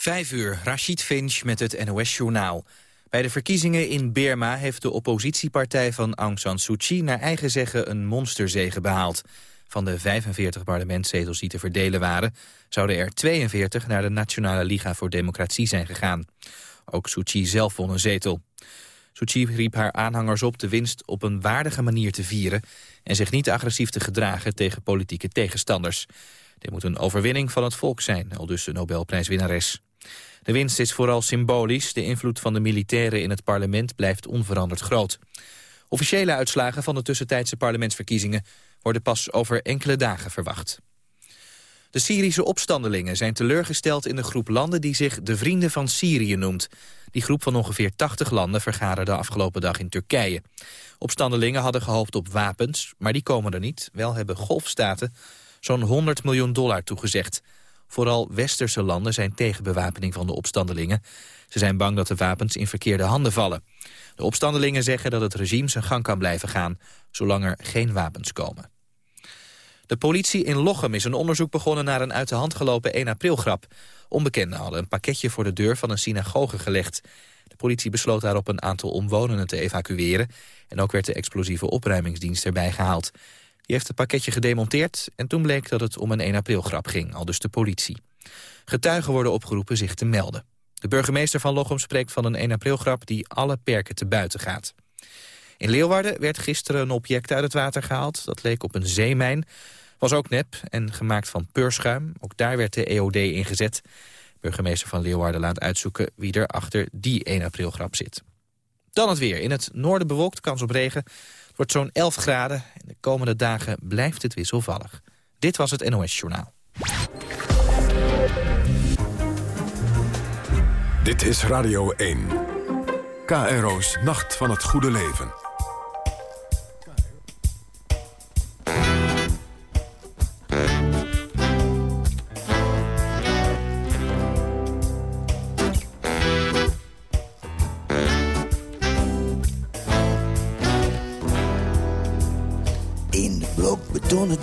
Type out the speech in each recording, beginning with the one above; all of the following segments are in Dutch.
Vijf uur, Rashid Finch met het NOS-journaal. Bij de verkiezingen in Burma heeft de oppositiepartij van Aung San Suu Kyi... naar eigen zeggen een monsterzege behaald. Van de 45 parlementszetels die te verdelen waren... zouden er 42 naar de Nationale Liga voor Democratie zijn gegaan. Ook Suu Kyi zelf won een zetel. Suu Kyi riep haar aanhangers op de winst op een waardige manier te vieren... en zich niet agressief te gedragen tegen politieke tegenstanders. Dit moet een overwinning van het volk zijn, al dus de Nobelprijswinnares. De winst is vooral symbolisch. De invloed van de militairen in het parlement blijft onveranderd groot. Officiële uitslagen van de tussentijdse parlementsverkiezingen... worden pas over enkele dagen verwacht. De Syrische opstandelingen zijn teleurgesteld in de groep landen... die zich de Vrienden van Syrië noemt. Die groep van ongeveer 80 landen vergaderde afgelopen dag in Turkije. Opstandelingen hadden gehoopt op wapens, maar die komen er niet. Wel hebben golfstaten zo'n 100 miljoen dollar toegezegd. Vooral westerse landen zijn tegen bewapening van de opstandelingen. Ze zijn bang dat de wapens in verkeerde handen vallen. De opstandelingen zeggen dat het regime zijn gang kan blijven gaan... zolang er geen wapens komen. De politie in Lochem is een onderzoek begonnen naar een uit de hand gelopen 1 april grap. Onbekenden hadden een pakketje voor de deur van een synagoge gelegd. De politie besloot daarop een aantal omwonenden te evacueren... en ook werd de explosieve opruimingsdienst erbij gehaald. Die heeft het pakketje gedemonteerd en toen bleek dat het om een 1 april grap ging, al dus de politie. Getuigen worden opgeroepen zich te melden. De burgemeester van Lochem spreekt van een 1 april grap die alle perken te buiten gaat. In Leeuwarden werd gisteren een object uit het water gehaald. Dat leek op een zeemijn. Was ook nep en gemaakt van peurschuim. Ook daar werd de EOD ingezet. Burgemeester van Leeuwarden laat uitzoeken wie er achter die 1 april grap zit. Dan het weer. In het noorden bewolkt, kans op regen wordt zo'n 11 graden. En de komende dagen blijft het wisselvallig. Dit was het NOS Journaal. Dit is Radio 1. KRO's Nacht van het Goede Leven.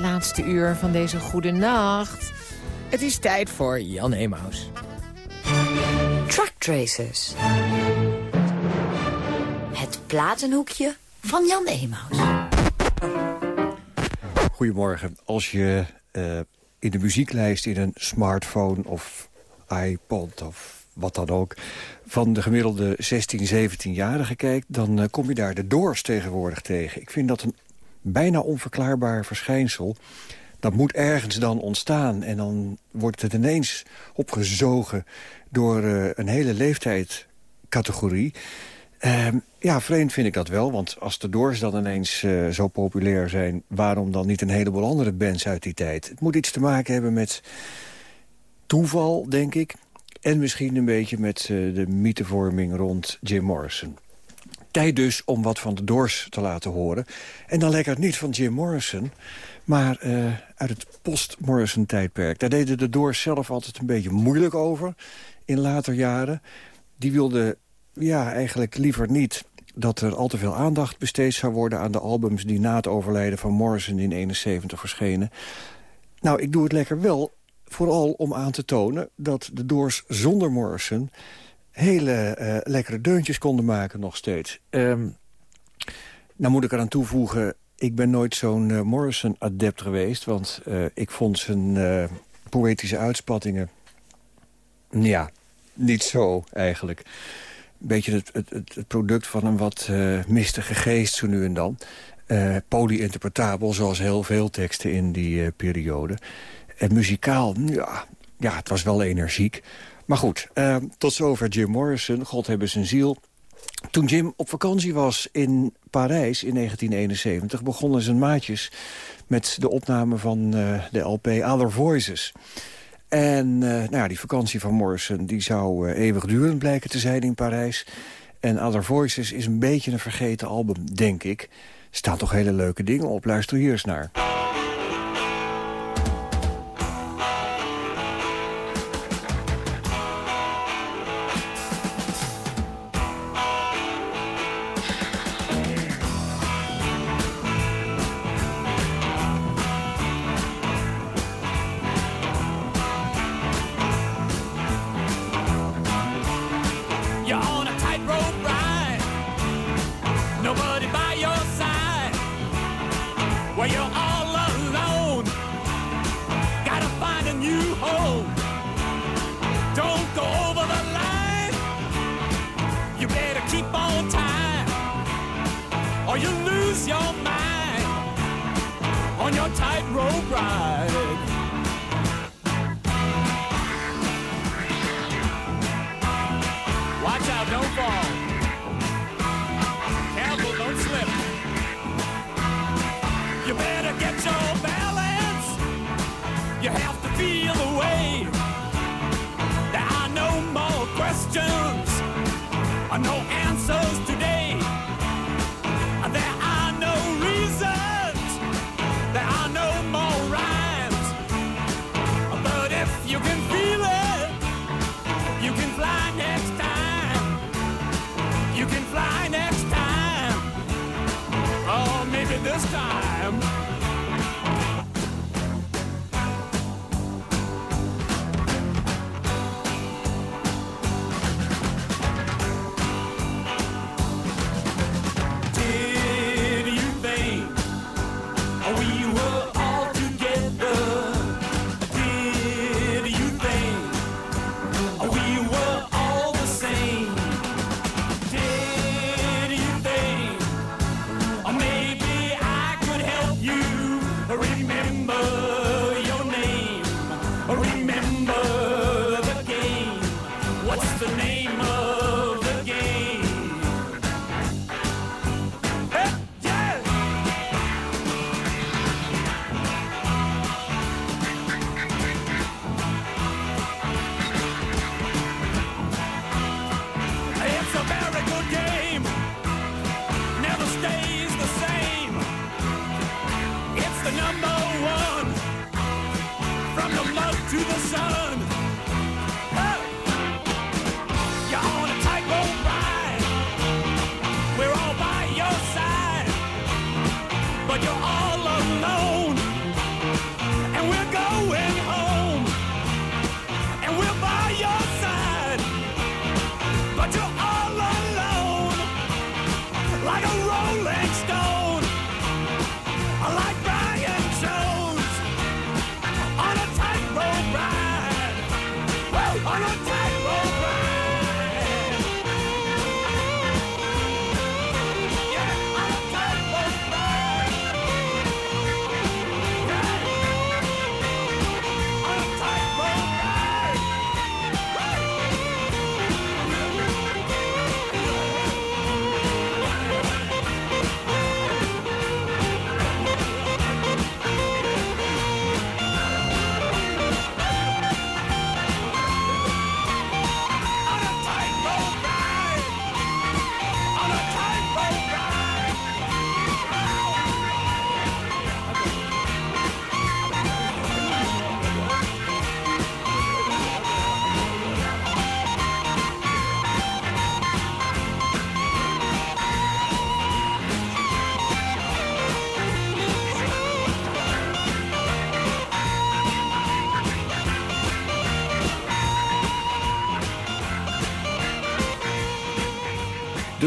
Het laatste uur van deze goede nacht. Het is tijd voor Jan Emaus. Truck Tracers. Het platenhoekje van Jan Emaus. Goedemorgen. Als je uh, in de muzieklijst in een smartphone of iPod of wat dan ook... van de gemiddelde 16, 17-jarige kijkt... dan uh, kom je daar de Doors tegenwoordig tegen. Ik vind dat een bijna onverklaarbaar verschijnsel. Dat moet ergens dan ontstaan. En dan wordt het ineens opgezogen door uh, een hele leeftijdscategorie. Uh, ja, vreemd vind ik dat wel. Want als de Doors dan ineens uh, zo populair zijn... waarom dan niet een heleboel andere bands uit die tijd? Het moet iets te maken hebben met toeval, denk ik. En misschien een beetje met uh, de mythevorming rond Jim Morrison tijd dus om wat van de Doors te laten horen. En dan lekker niet van Jim Morrison, maar uh, uit het post-Morrison-tijdperk. Daar deden de Doors zelf altijd een beetje moeilijk over in later jaren. Die wilden ja, eigenlijk liever niet dat er al te veel aandacht besteed zou worden... aan de albums die na het overlijden van Morrison in 71 verschenen. Nou, ik doe het lekker wel, vooral om aan te tonen... dat de Doors zonder Morrison hele uh, lekkere deuntjes konden maken nog steeds. Um, Nou moet ik eraan toevoegen, ik ben nooit zo'n uh, Morrison-adept geweest... want uh, ik vond zijn poëtische uitspattingen... ja, niet zo eigenlijk. Een beetje het, het, het product van een wat mistige geest zo nu en dan. polyinterpretabel, zoals heel veel teksten in die periode. En muzikaal, ja, ja, het was wel energiek. Maar goed, tot zover Jim Morrison, God hebben zijn ziel... Toen Jim op vakantie was in Parijs in 1971... begonnen zijn maatjes met de opname van uh, de LP Other Voices. En uh, nou ja, die vakantie van Morrison die zou eeuwigdurend blijken te zijn in Parijs. En Other Voices is een beetje een vergeten album, denk ik. Er staan toch hele leuke dingen op. Luister hier eens naar.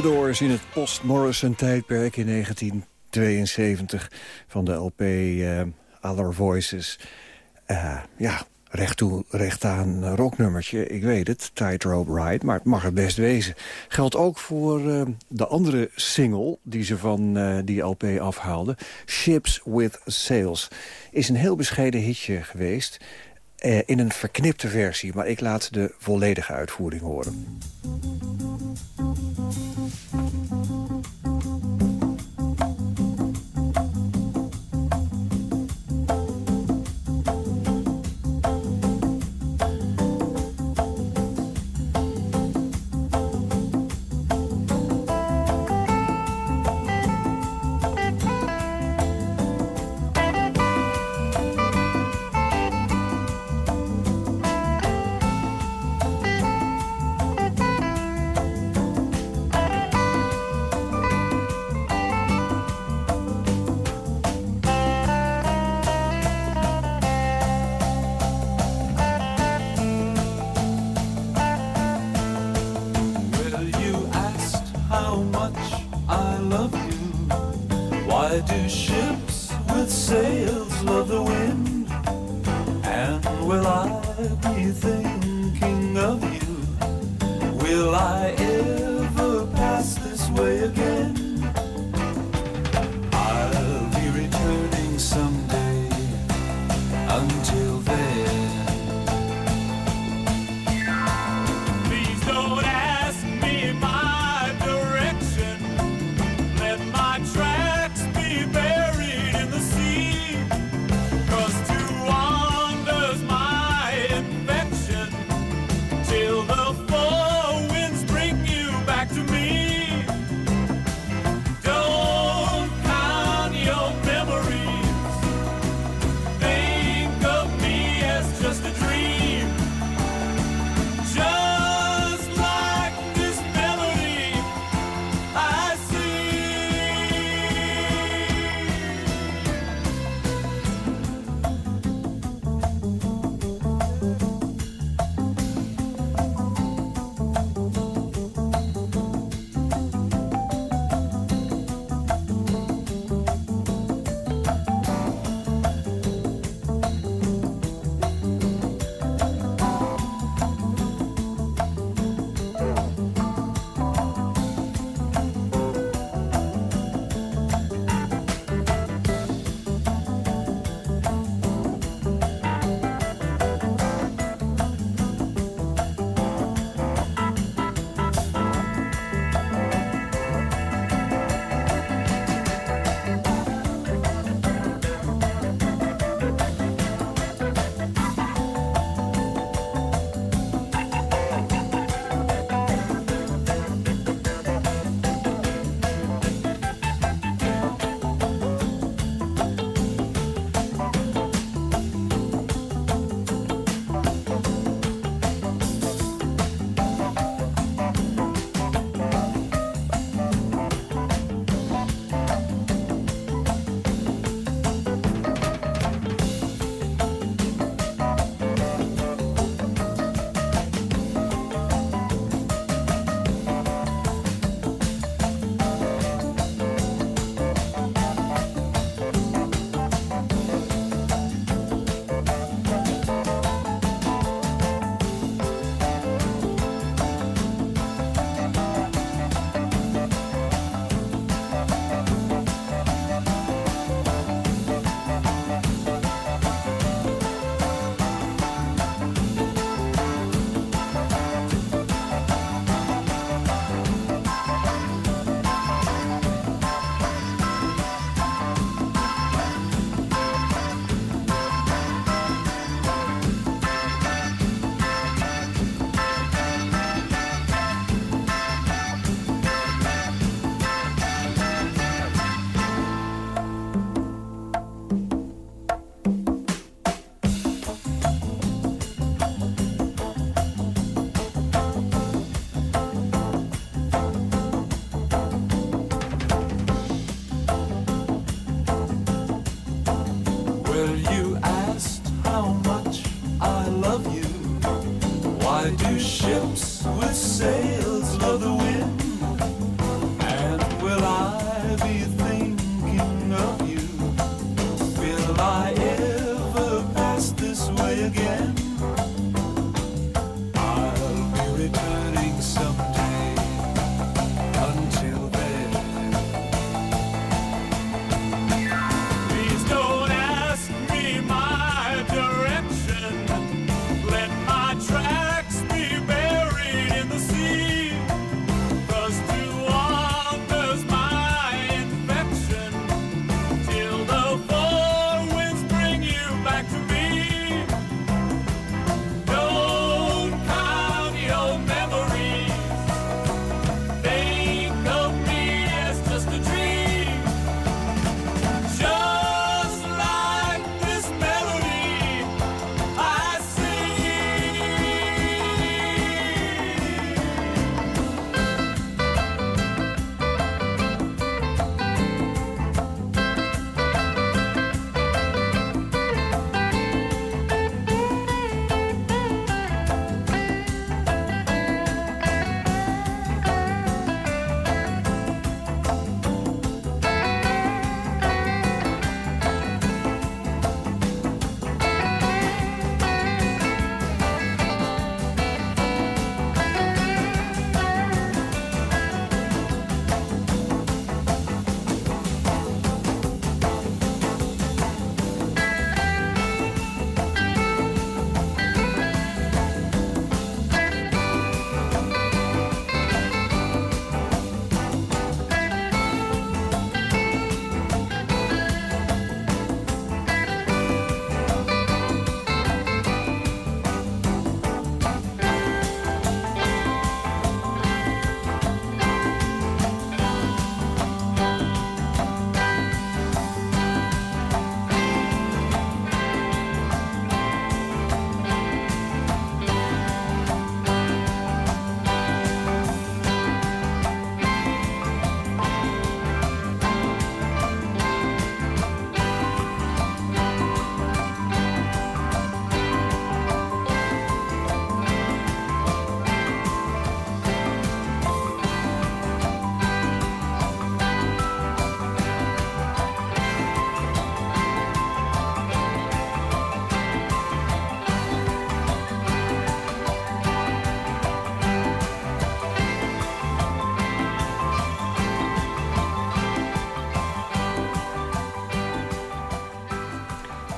Doors in het post-Morrison-tijdperk in 1972 van de LP uh, eh, Other Voices. Uh, ja, recht toe, recht aan rocknummertje. Ik weet het, Tightrope Ride, maar het mag het best wezen. Geldt ook voor de andere single die ze van die LP afhaalden. Ships with Sails. Is een heel bescheiden hitje geweest. Uh, in een verknipte versie, maar ik laat de volledige uitvoering horen. I do ships with sails, love the wind, and will I be thinking of you? Will I ever?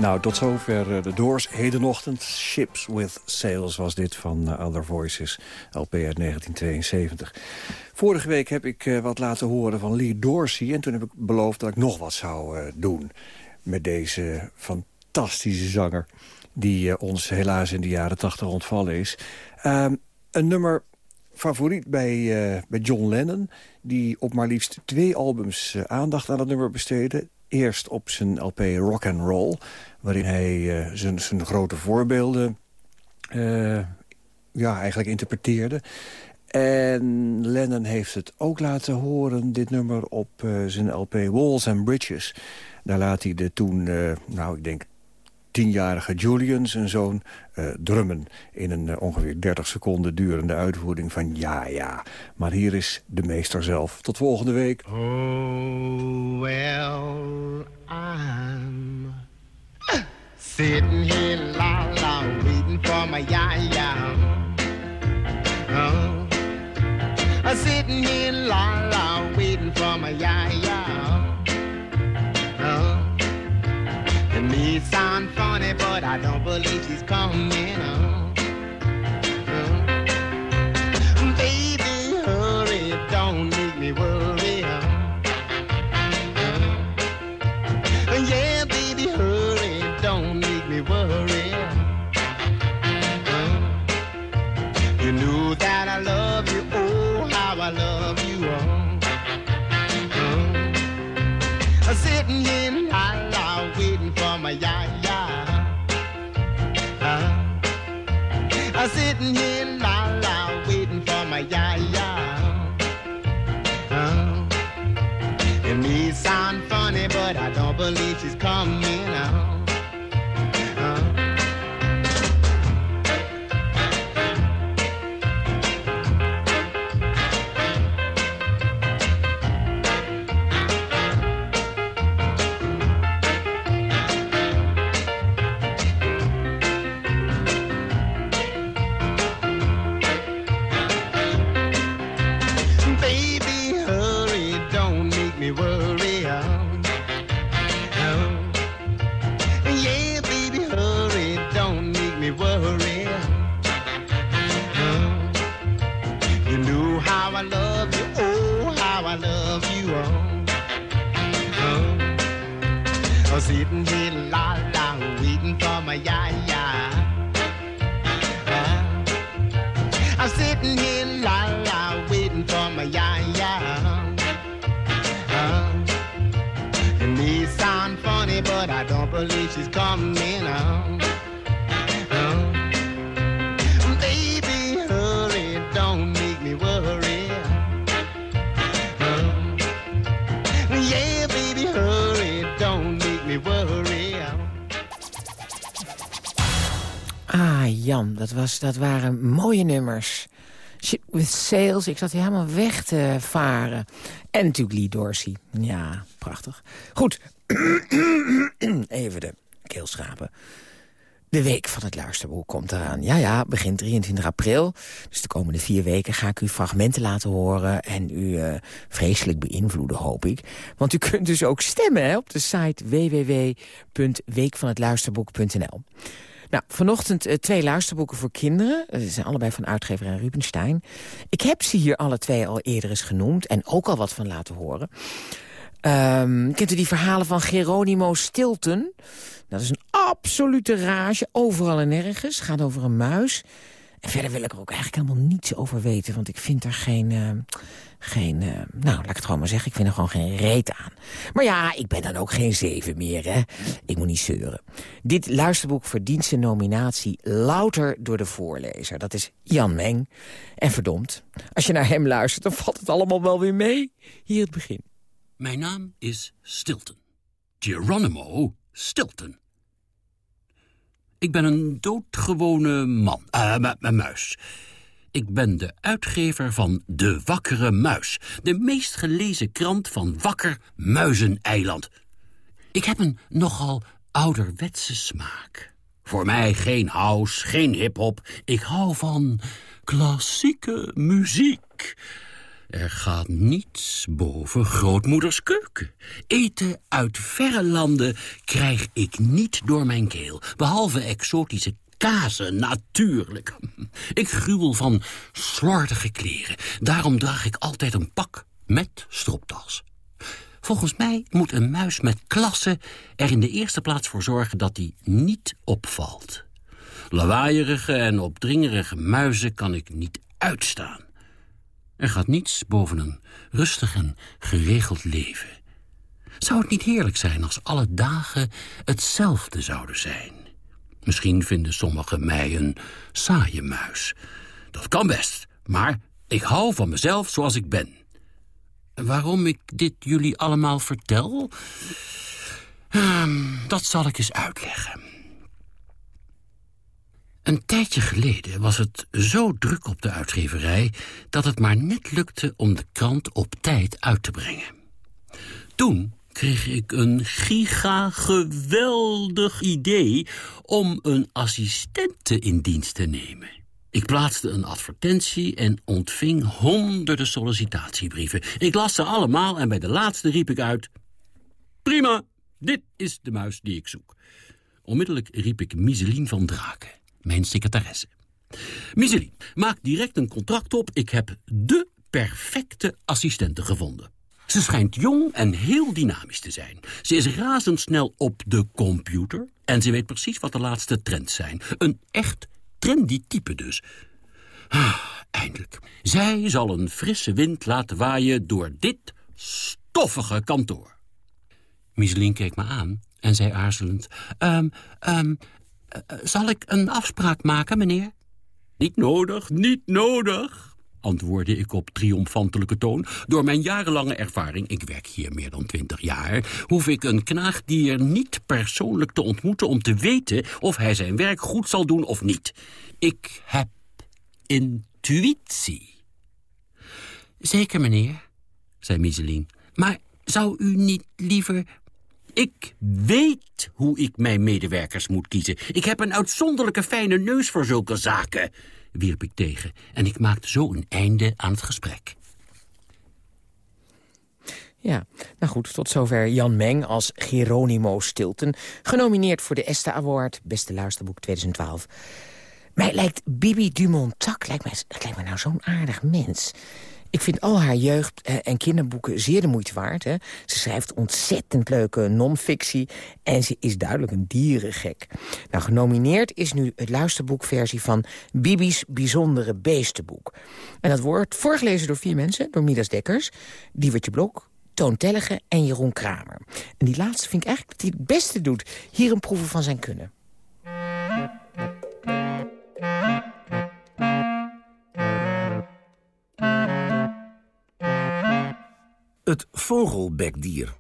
Nou, tot zover de Doors hedenochtend. Ships with Sails was dit van Other Voices, LP uit 1972. Vorige week heb ik wat laten horen van Lee Dorsey... en toen heb ik beloofd dat ik nog wat zou doen met deze fantastische zanger... die ons helaas in de jaren tachtig ontvallen is. Ehm, een nummer favoriet bij, bij John Lennon... die op maar liefst twee albums aandacht aan het nummer besteedde. Eerst op zijn LP Rock and Roll... waarin hij uh, zijn, grote voorbeelden ja, eigenlijk interpreteerde. En Lennon heeft het ook laten horen, dit nummer, op zijn LP Walls and Bridges. Daar laat hij de toen, nou ik denk tienjarige Julian, zijn zoon, drummen... in een ongeveer 30 seconden durende uitvoering van Ja Ja. Maar hier is de meester zelf. Tot volgende week. Oh, sitting here la la waiting for my Ja Ja. Oh, sitting here la la waiting for my Ja Ja. may sound funny, but I don't believe she's coming. Oh. Oh. Dat, was, dat waren mooie nummers. with Sales, ik zat hier helemaal weg te varen. En natuurlijk Lee Dorsey. Ja, prachtig. Goed, even de keelschapen. De week van het luisterboek komt eraan. Ja, ja, begint 23 april. Dus de komende vier weken ga ik u fragmenten laten horen... en u uh, vreselijk beïnvloeden, hoop ik. Want u kunt dus ook stemmen hè, op de site www.weekvanhetluisterboek.nl. Nou, vanochtend uh, twee luisterboeken voor kinderen. Ze zijn allebei van uitgever en Rubenstein. Ik heb ze hier alle twee al eerder eens genoemd en ook al wat van laten horen. Um, kent u die verhalen van Geronimo Stilton? Dat is een absolute rage, overal en nergens. Gaat over een muis. En verder wil ik er ook eigenlijk helemaal niets over weten... want ik vind er geen... Uh, geen, uh, nou, laat ik het gewoon maar zeggen, ik vind er gewoon geen reet aan. Maar ja, ik ben dan ook geen zeven meer, hè. Ik moet niet zeuren. Dit luisterboek verdient zijn nominatie louter door de voorlezer. Dat is Jan Meng. En verdomd, als je naar hem luistert, dan valt het allemaal wel weer mee. Hier het begin. Mijn naam is Stilton. Geronimo Stilton. Ik ben een doodgewone man, uh, muis. Ik ben de uitgever van De Wakkere Muis. De meest gelezen krant van Wakker Muizeneiland. Ik heb een nogal ouderwetse smaak. Voor mij geen house, geen hiphop. Ik hou van klassieke muziek. Er gaat niets boven grootmoeders keuken. Eten uit verre landen krijg ik niet door mijn keel. Behalve exotische kazen, natuurlijk. Ik gruwel van slordige kleren. Daarom draag ik altijd een pak met stropdas. Volgens mij moet een muis met klasse er in de eerste plaats voor zorgen dat hij niet opvalt. Lawaaierige en opdringerige muizen kan ik niet uitstaan. Er gaat niets boven een rustig en geregeld leven. Zou het niet heerlijk zijn als alle dagen hetzelfde zouden zijn? Misschien vinden sommigen mij een saaie muis. Dat kan best, maar ik hou van mezelf zoals ik ben. Waarom ik dit jullie allemaal vertel? Ehm, dat zal ik eens uitleggen. Een tijdje geleden was het zo druk op de uitgeverij... dat het maar net lukte om de krant op tijd uit te brengen. Toen kreeg ik een giga-geweldig idee... om een assistente in dienst te nemen. Ik plaatste een advertentie en ontving honderden sollicitatiebrieven. Ik las ze allemaal en bij de laatste riep ik uit... Prima, dit is de muis die ik zoek. Onmiddellijk riep ik Miseline van Draken mijn secretaresse. Miselie, maak direct een contract op. Ik heb de perfecte assistente gevonden. Ze schijnt jong en heel dynamisch te zijn. Ze is razendsnel op de computer... en ze weet precies wat de laatste trends zijn. Een echt trendy type dus. Ah, eindelijk. Zij zal een frisse wind laten waaien door dit stoffige kantoor. Miseline keek me aan en zei aarzelend... Um, um, zal ik een afspraak maken, meneer? Niet nodig, niet nodig, antwoordde ik op triomfantelijke toon. Door mijn jarenlange ervaring, ik werk hier meer dan twintig jaar... hoef ik een knaagdier niet persoonlijk te ontmoeten... om te weten of hij zijn werk goed zal doen of niet. Ik heb intuïtie. Zeker, meneer, zei Miseline. Maar zou u niet liever ik weet hoe ik mijn medewerkers moet kiezen. Ik heb een uitzonderlijke fijne neus voor zulke zaken, wierp ik tegen. En ik maakte zo een einde aan het gesprek. Ja, nou goed, tot zover Jan Meng als Geronimo Stilton... genomineerd voor de ESTA Award, beste luisterboek 2012. Mij lijkt Bibi Dumontac, lijkt mij, lijkt mij nou zo'n aardig mens... Ik vind al haar jeugd- eh, en kinderboeken zeer de moeite waard. Hè. Ze schrijft ontzettend leuke non-fictie en ze is duidelijk een dierengek. Nou, genomineerd is nu het luisterboekversie van Bibi's Bijzondere Beestenboek. En dat wordt voorgelezen door vier mensen, door Midas Dekkers, Diewertje Blok, Toon Tellige en Jeroen Kramer. En die laatste vind ik eigenlijk dat hij het beste doet. Hier een proeven van zijn kunnen. Het vogelbekdier.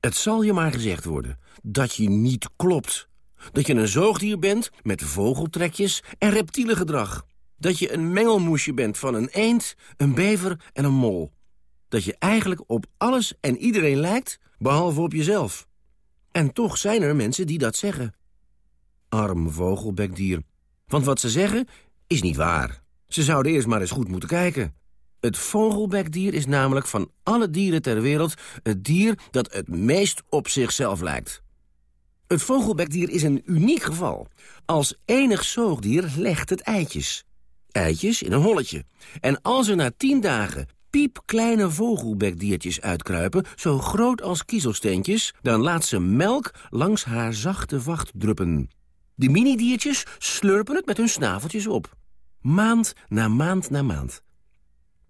Het zal je maar gezegd worden dat je niet klopt. Dat je een zoogdier bent met vogeltrekjes en reptiele gedrag. Dat je een mengelmoesje bent van een eend, een bever en een mol. Dat je eigenlijk op alles en iedereen lijkt, behalve op jezelf. En toch zijn er mensen die dat zeggen. Arm vogelbekdier. Want wat ze zeggen is niet waar. Ze zouden eerst maar eens goed moeten kijken. Het vogelbekdier is namelijk van alle dieren ter wereld... het dier dat het meest op zichzelf lijkt. Het vogelbekdier is een uniek geval. Als enig zoogdier legt het eitjes. Eitjes in een holletje. En als er na tien dagen piepkleine vogelbekdiertjes uitkruipen... zo groot als kiezelsteentjes... dan laat ze melk langs haar zachte vacht druppen. De minidiertjes slurpen het met hun snaveltjes op. Maand na maand na maand.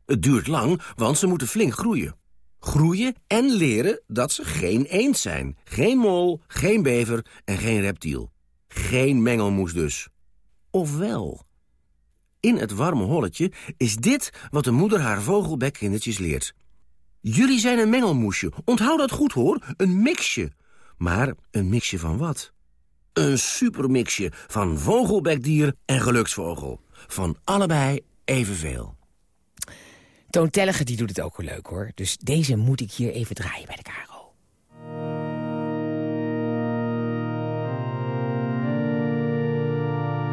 Het duurt lang, want ze moeten flink groeien. Groeien en leren dat ze geen eend zijn. Geen mol, geen bever en geen reptiel. Geen mengelmoes dus. Ofwel... In het warme holletje is dit wat de moeder haar vogelbekkindertjes leert. Jullie zijn een mengelmoesje. Onthoud dat goed, hoor. Een mixje. Maar een mixje van wat? Een supermixje van vogelbekdier en geluksvogel. Van allebei evenveel. Toon Tellige die doet het ook wel leuk hoor. Dus deze moet ik hier even draaien bij de Karo.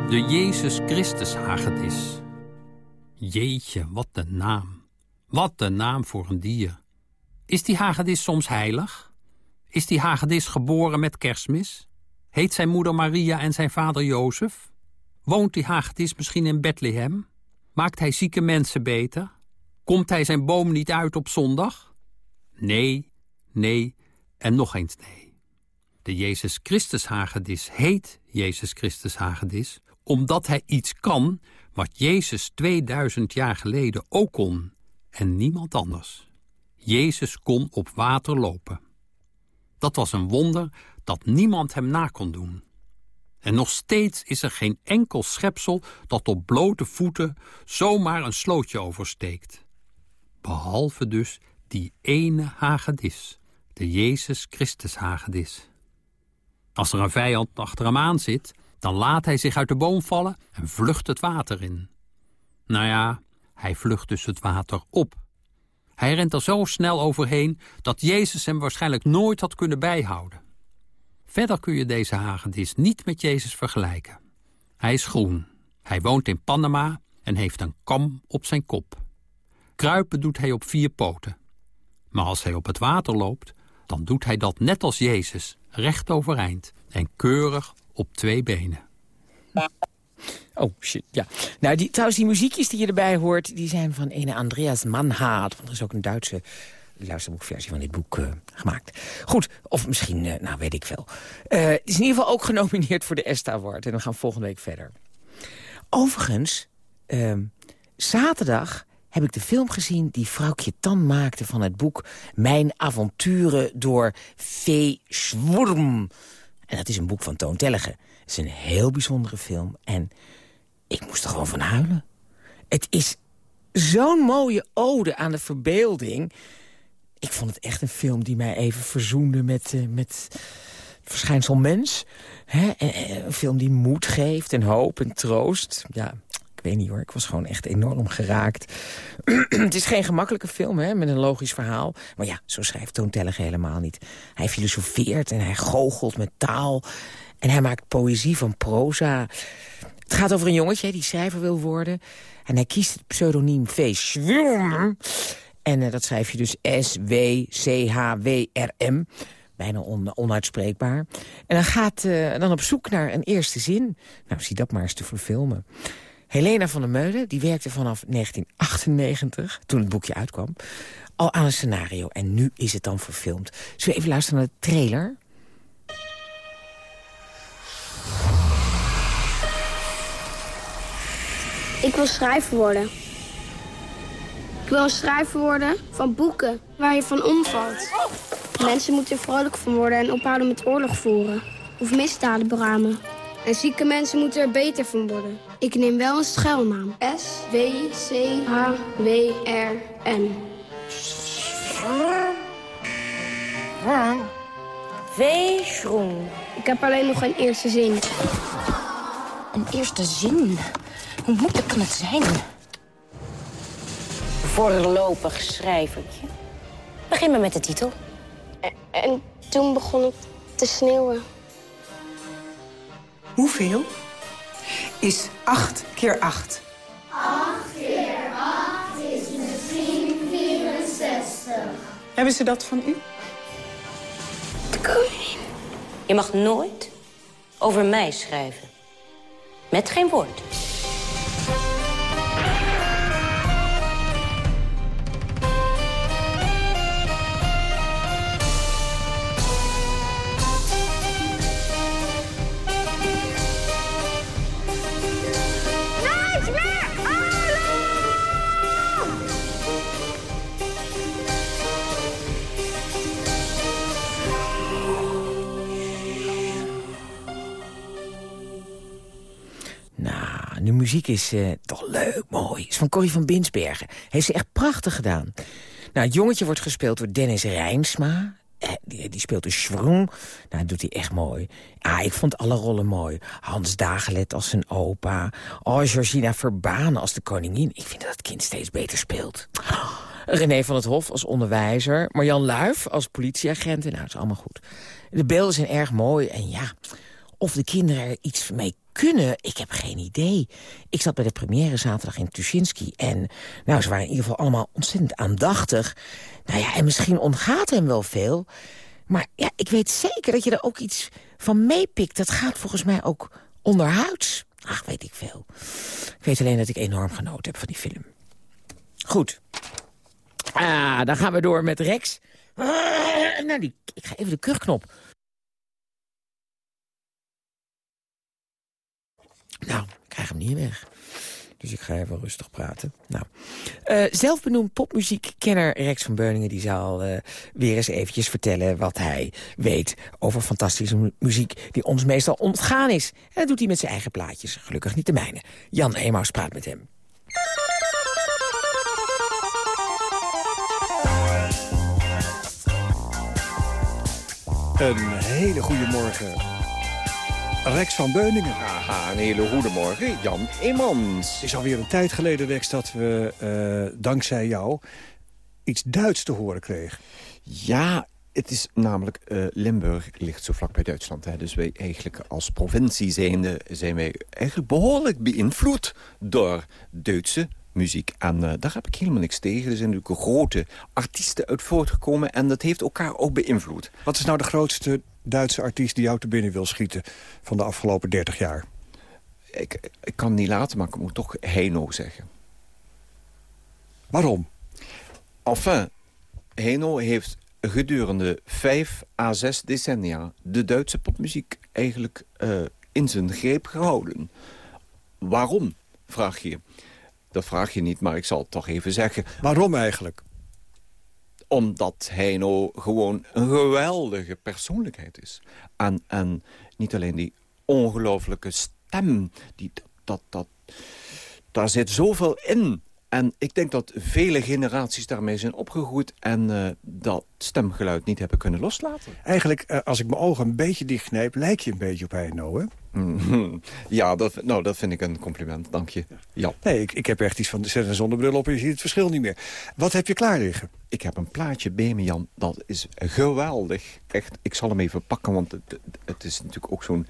De Jezus Christus hagedis. Jeetje, wat een naam. Wat een naam voor een dier. Is die hagedis soms heilig? Is die hagedis geboren met kerstmis? Heet zijn moeder Maria en zijn vader Jozef? Woont die hagedis misschien in Bethlehem? Maakt hij zieke mensen beter? Komt hij zijn boom niet uit op zondag? Nee, nee en nog eens nee. De Jezus Christus hagedis heet Jezus Christus hagedis omdat hij iets kan wat Jezus 2000 jaar geleden ook kon en niemand anders. Jezus kon op water lopen. Dat was een wonder dat niemand hem na kon doen. En nog steeds is er geen enkel schepsel dat op blote voeten zomaar een slootje oversteekt. Behalve dus die ene hagedis, de Jezus Christus hagedis. Als er een vijand achter hem aan zit, dan laat hij zich uit de boom vallen en vlucht het water in. Nou ja, hij vlucht dus het water op. Hij rent er zo snel overheen dat Jezus hem waarschijnlijk nooit had kunnen bijhouden. Verder kun je deze hagedis niet met Jezus vergelijken. Hij is groen, hij woont in Panama en heeft een kam op zijn kop. Kruipen doet hij op vier poten. Maar als hij op het water loopt, dan doet hij dat net als Jezus, recht overeind en keurig op twee benen. Oh, shit, ja. Nou, die, trouwens, die muziekjes die je erbij hoort... die zijn van ene Andreas Manhaat. Want er is ook een Duitse luisterboekversie van dit boek uh, gemaakt. Goed, of misschien, uh, nou, weet ik veel. Uh, het is in ieder geval ook genomineerd voor de ESTA Award. En we gaan volgende week verder. Overigens, ehm, zaterdag heb ik de film gezien die vrouwtje Tan maakte van het boek... Mijn avonturen door V. Schwurm. En dat is een boek van Toon Tellige. Het is een heel bijzondere film. En ik moest er gewoon van huilen. Het is zo'n mooie ode aan de verbeelding. Ik vond het echt een film die mij even verzoende met, uh, met verschijnsel mens. Hè? Een film die moed geeft en hoop en troost. Ja, ik weet niet hoor, ik was gewoon echt enorm geraakt. het is geen gemakkelijke film hè, met een logisch verhaal. Maar ja, zo schrijft Toon Tellige helemaal niet. Hij filosofeert en hij goochelt met taal. En hij maakt poëzie van proza. Het gaat over een jongetje die schrijver wil worden. En hij kiest het pseudoniem V. Schwurm. En uh, dat schrijf je dus S-W-C-H-W-R-M. Bijna on, onuitspreekbaar. En dan gaat uh, dan op zoek naar een eerste zin. Nou, zie dat maar eens te verfilmen. Helena van der Meulen die werkte vanaf 1998, toen het boekje uitkwam... al aan een scenario. En nu is het dan verfilmd. Zullen we even luisteren naar de trailer? Ik wil schrijver worden. Ik wil schrijver worden van boeken waar je van omvalt. Mensen moeten er vrolijk van worden en ophouden met oorlog voeren. Of misdaden beramen. En zieke mensen moeten er beter van worden. Ik neem wel een schuilnaam. S-W-C-H-W-R-N. V. Schroen. Ik heb alleen nog een eerste zin. Een eerste zin? Hoe moeilijk kan het zijn? Voorlopig schrijvertje. Begin maar met de titel. En, en toen begon het te sneeuwen. Hoeveel is 8 keer 8? 8 keer 8 is misschien 64. Hebben ze dat van u? De koningin. Je mag nooit over mij schrijven. Met geen woord. Muziek is uh, toch leuk, mooi. Is van Corrie van Binsbergen. Heeft ze echt prachtig gedaan. Nou, het jongetje wordt gespeeld door Dennis Rijnsma. Eh, die, die, speelt de Schwrung. Nou, dat doet hij echt mooi. Ah, ik vond alle rollen mooi. Hans Dagelet als zijn opa. Oh, Georgina Verbaan als de koningin. Ik vind dat het kind steeds beter speelt. René van het Hof als onderwijzer. Marjan Luif als politieagent. Nou, dat is allemaal goed. De beelden zijn erg mooi. En ja, of de kinderen er iets mee kunnen, ik heb geen idee. Ik zat bij de première zaterdag in Tuschinski en nou, ze waren in ieder geval allemaal ontzettend aandachtig. Nou ja, en misschien ontgaat hem wel veel. Maar ja, ik weet zeker dat je er ook iets van meepikt. Dat gaat volgens mij ook onderhuids. Ach, weet ik veel. Ik weet alleen dat ik enorm genoten heb van die film. Goed. Ah, dan gaan we door met Rex. Ah, nou, die, ik ga even de kuchknop. Nou, ik krijg hem niet weg. Dus ik ga even rustig praten. Nou, uh, zelfbenoemd popmuziekkenner Rex van Beuningen... die zal uh, weer eens eventjes vertellen wat hij weet over fantastische muziek... die ons meestal ontgaan is. En dat doet hij met zijn eigen plaatjes. Gelukkig niet de mijne. Jan Emaus praat met hem. Een hele goede morgen. Rex van Beuningen. Aha, een hele goede morgen. Jan Emmans. Het is alweer een tijd geleden, Rex, dat we uh, dankzij jou iets Duits te horen kregen. Ja, het is namelijk, uh, Limburg ligt zo vlak bij Duitsland. Hè? Dus wij eigenlijk als provincie zijnde zijn wij eigenlijk behoorlijk beïnvloed door Duitse muziek. En uh, daar heb ik helemaal niks tegen. Er zijn natuurlijk grote artiesten uit voortgekomen en dat heeft elkaar ook beïnvloed. Wat is nou de grootste Duitse artiest die jou te binnen wil schieten van de afgelopen 30 jaar? Ik, ik kan niet laten, maar ik moet toch Heino zeggen. Waarom? Enfin, Heino heeft gedurende vijf à zes decennia... de Duitse popmuziek eigenlijk uh, in zijn greep gehouden. Waarom, vraag je. Dat vraag je niet, maar ik zal het toch even zeggen. Waarom eigenlijk? Omdat Heino gewoon een geweldige persoonlijkheid is. En, en niet alleen die ongelooflijke stem. Die, dat, dat, daar zit zoveel in. En ik denk dat vele generaties daarmee zijn opgegroeid... en uh, dat stemgeluid niet hebben kunnen loslaten. Eigenlijk, uh, als ik mijn ogen een beetje dichtknijp... lijk je een beetje op Heino, hè? Ja, dat, nou, dat vind ik een compliment, dank je. Ja. Nee, ik, ik heb echt iets van zet een zonnebril op en je ziet het verschil niet meer. Wat heb je klaar liggen? Ik heb een plaatje Jan. Dat is geweldig. Echt, ik zal hem even pakken, want het, het is natuurlijk ook zo'n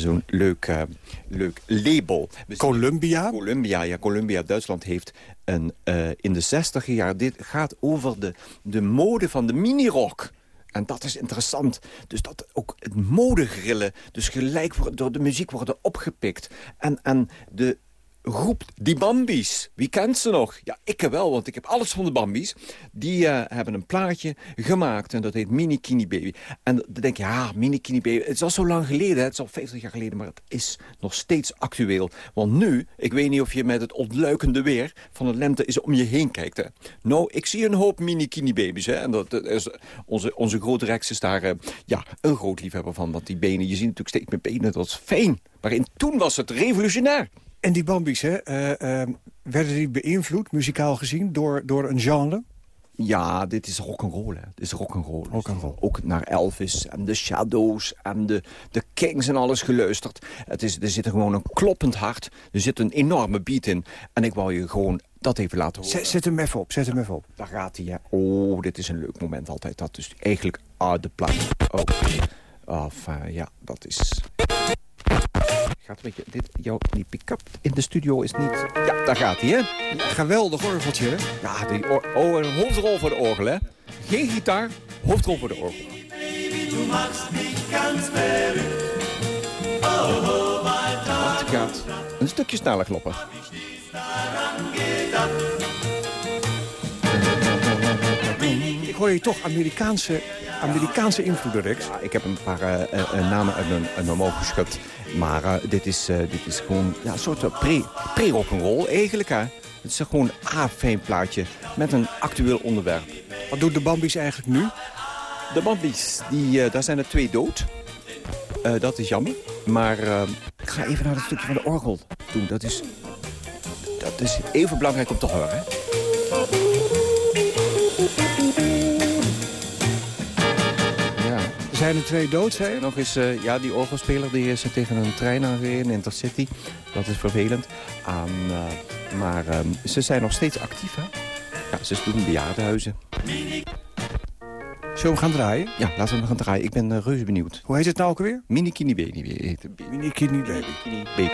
zo'n leuk, uh, leuk label. Columbia? Columbia, ja. Columbia, Duitsland heeft een, uh, in de 60 jaar... Dit gaat over de, de mode van de mini-rock. En dat is interessant. Dus dat ook het modegrillen dus gelijk door de muziek worden opgepikt. En, en de groep Die Bambi's. Wie kent ze nog? Ja, ik wel, want ik heb alles van de Bambi's. Die uh, hebben een plaatje gemaakt en dat heet Mini Kini Baby. En dan denk je, ja, Mini Kini Baby. Het is al zo lang geleden, het is al 50 jaar geleden... maar het is nog steeds actueel. Want nu, ik weet niet of je met het ontluikende weer... van het lente is om je heen kijkt. Nou, ik zie een hoop Mini Kini Baby's. Hè. En dat, is, onze, onze grote Rex is daar uh, ja, een groot liefhebber van. Want die benen, je ziet natuurlijk steeds meer benen, dat is fijn. Maar in toen was het revolutionair. En die Bambi's, hè, uh, uh, werden die beïnvloed, muzikaal gezien, door, door een genre? Ja, dit is rock'n'roll. Dit is rock'n'roll. Rock ook naar Elvis en de Shadows en de, de Kings en alles geluisterd. Het is, er zit er gewoon een kloppend hart. Er zit een enorme beat in. En ik wou je gewoon dat even laten horen. Zet, zet hem even op, zet hem even op. Daar gaat hij, hè. Oh, dit is een leuk moment altijd. Dat is eigenlijk ah, de plaat. Oh, enfin, ja, dat is gaat een beetje... Dit, jouw, die pick-up in de studio is niet... Ja, daar gaat hij, hè? Geweldig orgeltje? Ja, die oh, een hoofdrol voor de orgel, hè? Geen gitaar, hoofdrol voor de orgel. Het gaat een stukje sneller kloppen. Hoor je toch Amerikaanse, Amerikaanse invloeden, Rex. Ja, ik heb een paar uh, uh, namen uit mijn, uit mijn geschud. Maar uh, dit, is, uh, dit is gewoon ja, een soort pre-rock'n'roll pre eigenlijk. Hè? Het is gewoon een plaatje met een actueel onderwerp. Wat doen de Bambi's eigenlijk nu? De Bambi's, die, daar zijn er twee dood. dat is jammer. Maar ik ga even naar het stukje van de orgel doen. Dat is, dat is even belangrijk om te horen. Hè? Zijn er twee dood, zei Nog eens, uh, ja, die orgelspeler die is tegen een trein aangereden, Intercity. Dat is vervelend. Um, uh, maar um, ze zijn nog steeds actief, hè? Ja, ze doen bejaardenhuizen. Zullen we gaan draaien? Ja, laten we hem gaan draaien. Ik ben uh, reuze benieuwd. Hoe heet het nou ook alweer? Mini Kini Baby. Heet het. Mini Kini Baby. Kini Baby.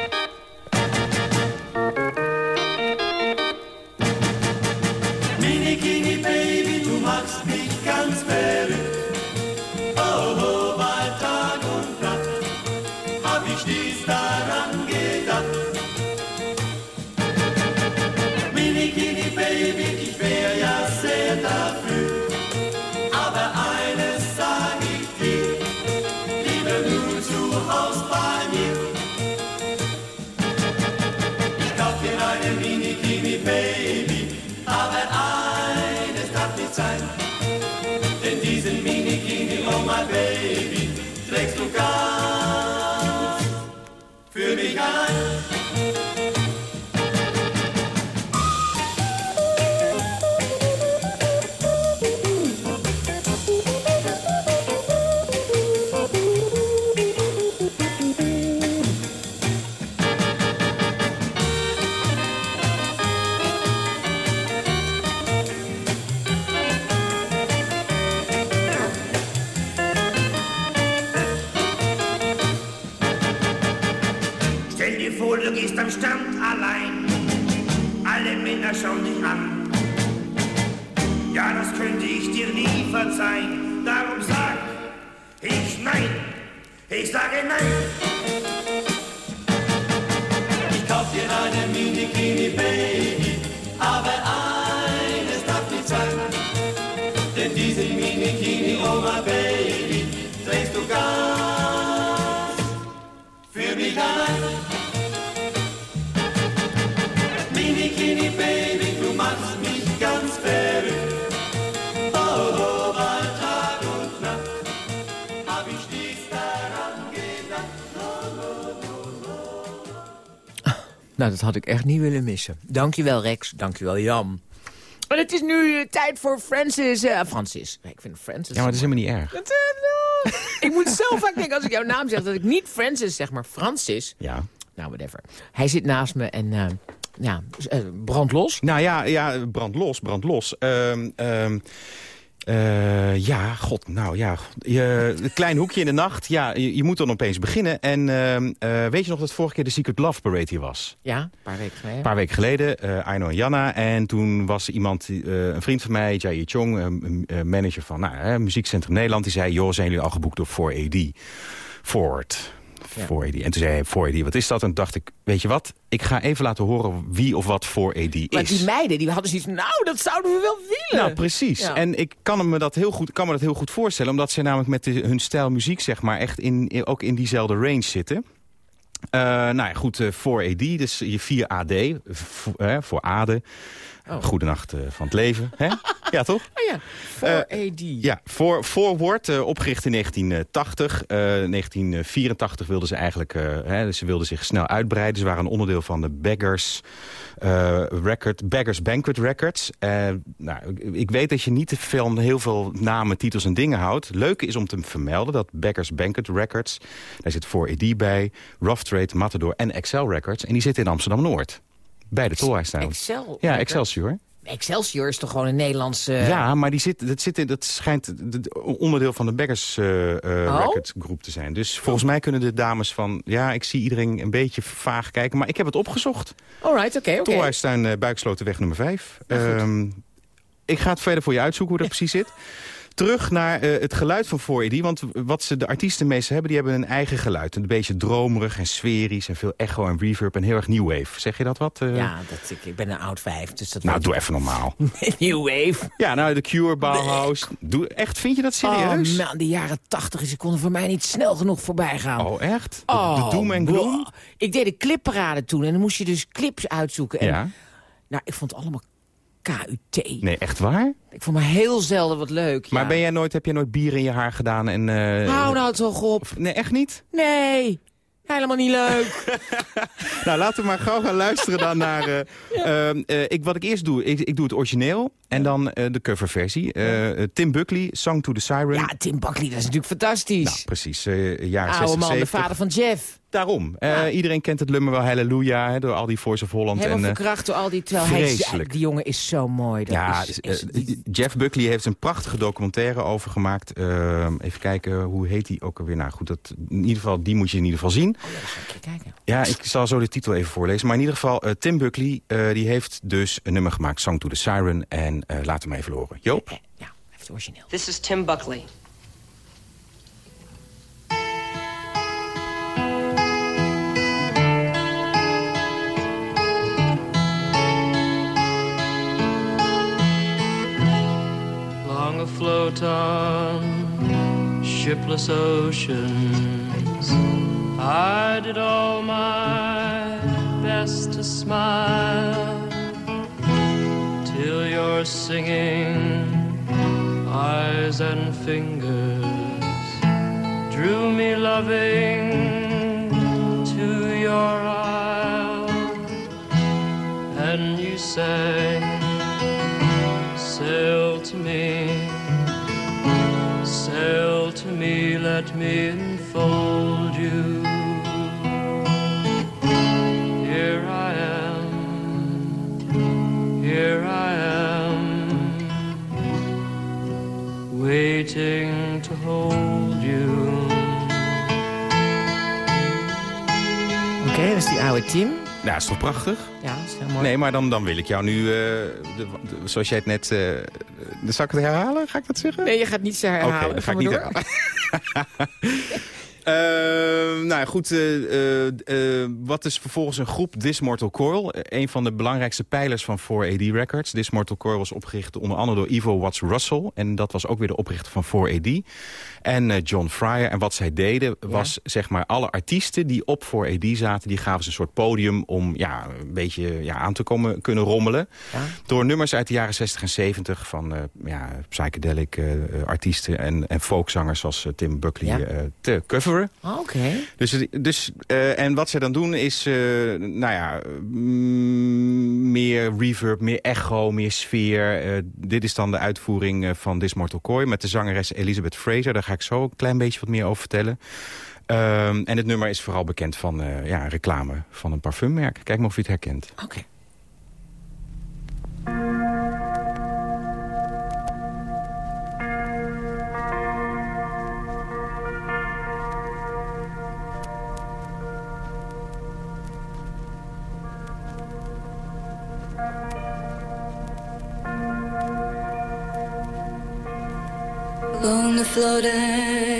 Allein. Mini Kini Baby, du machst mich ganz verrückt. Oh, oh, bei Tag und Nacht hab ich dies daran gedacht. No. Nou, dat had ik echt niet willen missen. Dankjewel Rex, dankjewel Jan. En het is nu eh, tijd voor Francis. eh, Francis. Ik vind Francis... Ja, maar dat is helemaal niet erg. Dat, ik moet zo vaak denken als ik jouw naam zeg... dat ik niet Francis zeg, maar Francis. Ja. Nou, whatever. Hij zit naast me en... eh, ja, brand los. Nou ja, ja brand los, brand los. Ehm, ehm, eh, ja, god, nou ja. Je, een klein hoekje in de nacht. Ja, je, je moet dan opeens beginnen. En ehm, eh, weet je nog dat vorige keer de Secret Love Parade hier was? Ja, een paar weken geleden. Een paar weken geleden, eh Aino en Janna. En toen was iemand, eh, een vriend van mij, Jai Chong, eh, manager van nou, Muziekcentrum Nederland. Die zei, joh, zijn jullie al geboekt door 4AD? Forward. 4AD. En toen zei hij, 4AD, wat is dat? En toen dacht ik, weet je wat? Ik ga even laten horen wie of wat 4AD is. Maar die meiden die hadden zoiets nou, dat zouden we wel willen. Nou, precies. Ja. En ik kan me, dat heel goed, kan me dat heel goed voorstellen. Omdat ze namelijk met de- hun stijl muziek, zeg maar, echt in, in- ook in diezelfde range zitten. Eh, nou ja, goed, eh 4AD, dus je 4AD, v- eh, voor Ade. Oh. Goedenacht van het leven. Hè? Ja, toch? Oh ja, 4AD. Ja, voor, Forward, eh, opgericht in 1980. Eh 1984 wilden ze eigenlijk, eh, hè, ze wilden zich snel uitbreiden. Ze waren een onderdeel van de Beggars, eh, record, Beggars Banquet Records. Eh, nou, ik- weet dat je niet te veel, heel veel namen, titels en dingen houdt. Leuke is om te vermelden dat Beggars Banquet Records... daar zit 4AD bij, Rough Trade, Matador en Excel Records. En die zitten in Amsterdam-Noord. Bij de Tolhuistuin. Excel Ja? Excelsior. Excelsior is toch gewoon een Nederlandse... Ja, maar die zit, dat, zit in, dat schijnt de- de- onderdeel van de Beggars Oh? Records groep te zijn. Dus volgens mij kunnen de dames van... Ja, ik zie iedereen een beetje vaag kijken. Maar ik heb het opgezocht. Alright, oké, oké. Tolhuistuin, eh Buikslotenweg nummer 5. Nou, ik ga het verder voor je uitzoeken hoe dat precies zit. Terug naar eh, het geluid van 4AD. Want wat ze de artiesten meestal hebben, die hebben een eigen geluid. Een beetje dromerig en sferisch en veel echo en reverb en heel erg new wave. Zeg je dat wat? eh? Ja, dat, ik, ik ben een oud vijf, dus dat Nou, doe ik. even normaal. New Wave. Ja, nou, de Cure, Bauhaus. Doe, echt, vind je dat serieus? Oh man, de jaren tachtig is, ik kon er voor mij niet snel genoeg voorbij gaan. Oh, echt? De, Oh, de doom en gloom? Ik deed een clipparade toen en dan moest je dus clips uitzoeken. En, Ja. Nou, ik vond het allemaal KUT. Nee, echt waar? Ik vond maar heel zelden wat leuk. Maar ja. ben jij nooit, heb jij nooit bier in je haar gedaan? En, eh, Hou nou toch op. Nee, echt niet? Nee, helemaal niet leuk. Nou, laten we maar gauw gaan luisteren dan naar... eh, ehm, eh, ik, wat ik eerst doe, ik, ik doe het origineel en dan de coverversie. Tim Buckley, Song to the Siren. Ja, Tim Buckley, dat is natuurlijk fantastisch. Nou, precies. jaren Oude 60, man, de 70. vader van Jeff. Daarom. Eh, Iedereen kent het nummer wel Halleluja, hè, door al die Voice of Holland. Helemaal en, eh, verkracht door al die... Terwijl hij, vreselijk. die jongen is zo mooi. Dat ja, is, is- eh, Jeff Buckley heeft een prachtige documentaire over gemaakt. Eh, even kijken, hoe heet die ook alweer? Nou goed, dat, in ieder geval, die moet je in ieder geval zien. kijken. Ja, ik zal zo de titel even voorlezen. Maar in ieder geval, Tim Buckley eh, die heeft dus een nummer gemaakt, Song to the Siren. En eh laat hem even horen. Joop? Ja, even origineel. This is Tim Buckley. Long afloat on shipless oceans. I did all my best to smile till your singing eyes and fingers drew me loving to your isle, and you sang Oude Tim. Ja, is toch prachtig? Ja, dat is heel mooi. Nee, maar dan, dan wil ik jou nu, eh, de, de- zoals jij het net... eh de, zal ik het herhalen? Ga ik dat zeggen? Nee, je gaat niet herhalen. Oké, ga ik niet door. herhalen. Eh, nou ja, goed. eh, eh, wat is vervolgens een groep This Mortal Coil? Een van de belangrijkste pijlers van 4AD Records. This Mortal Coil was opgericht onder andere door Ivo Watts Russell. En dat was ook weer de oprichter van 4AD. En John Fryer. En wat zij deden was, zeg maar, alle artiesten die op 4AD zaten... die gaven ze een soort podium om ja, een beetje ja, aan te komen kunnen rommelen. Door nummers uit de jaren 60 en 70 van ja, psychedelic artiesten en, en folkzangers zoals Tim Buckley te coveren. Ah, Oké. Dus, dus, eh, en wat zij dan doen is, eh, nou ja, mm, meer reverb, meer echo, meer sfeer. Eh, dit is dan de uitvoering van This Mortal Coil met de zangeres Elizabeth Fraser. Daar ga ik zo een klein beetje wat meer over vertellen. Ehm, en het nummer is vooral bekend van ja, reclame van een parfummerk. Kijk maar of je het herkent. Oké. Floating